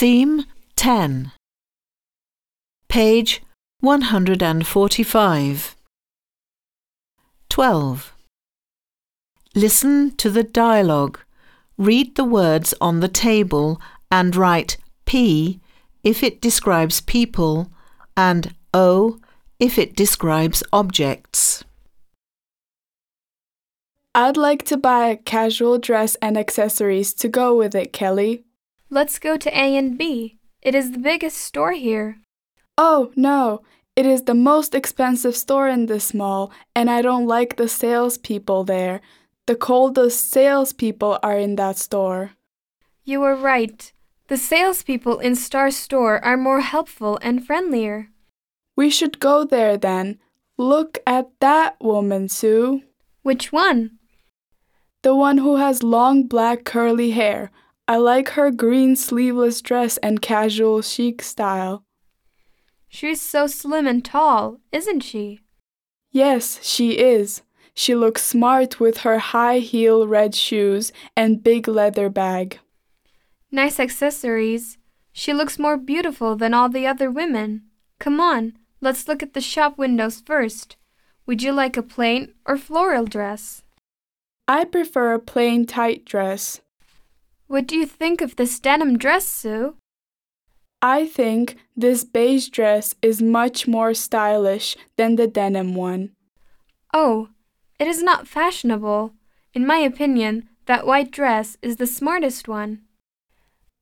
Theme 10. Page 145. 12. Listen to the dialogue. Read the words on the table and write P if it describes people and O if it describes objects. I'd like to buy a casual dress and accessories to go with it, Kelly. Let's go to A and B. It is the biggest store here. Oh, no. It is the most expensive store in this mall, and I don't like the salespeople there. The coldest salespeople are in that store. You are right. The salespeople in Star Store are more helpful and friendlier. We should go there then. Look at that woman, Sue. Which one? The one who has long black curly hair. I like her green sleeveless dress and casual chic style. She's so slim and tall, isn't she? Yes, she is. She looks smart with her high heel red shoes and big leather bag. Nice accessories. She looks more beautiful than all the other women. Come on, let's look at the shop windows first. Would you like a plain or floral dress? I prefer a plain tight dress. What do you think of this denim dress, Sue? I think this beige dress is much more stylish than the denim one. Oh, it is not fashionable. In my opinion, that white dress is the smartest one.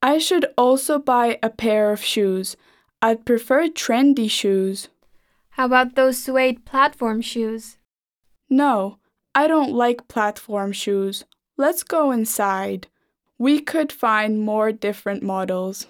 I should also buy a pair of shoes. I'd prefer trendy shoes. How about those suede platform shoes? No, I don't like platform shoes. Let's go inside. We could find more different models.